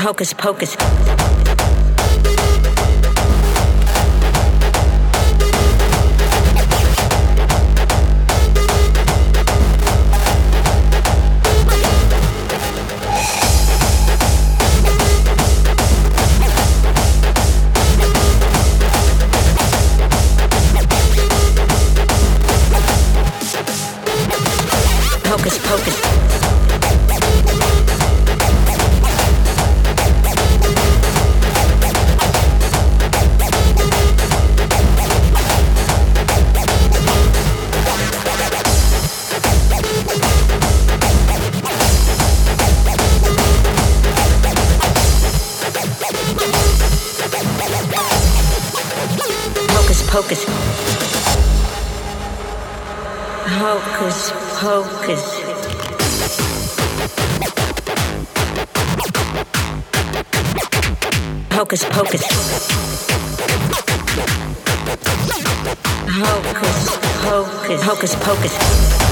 Hocus pocus. Hocus pocus. Pocus. Hocus pocus. Hocus pocus. Hocus pocus. Hocus pocus.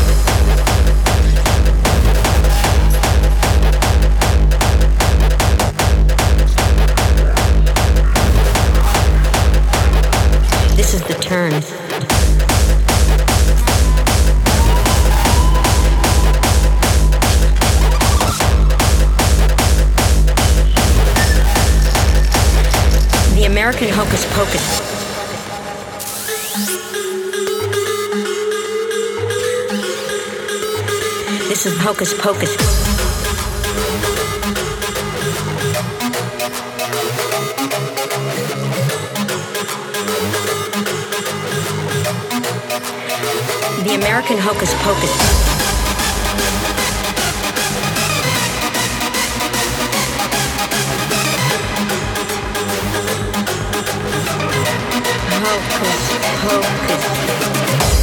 Is the turn. The American Hocus Pocus. This is Hocus Pocus. The American Hocus Pocus.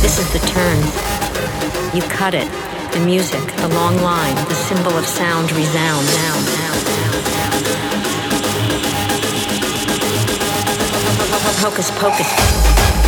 This is the turn. You cut it. The music, the long line, the symbol of sound resound. Sound, sound, sound, sound, sound. Hocus pocus.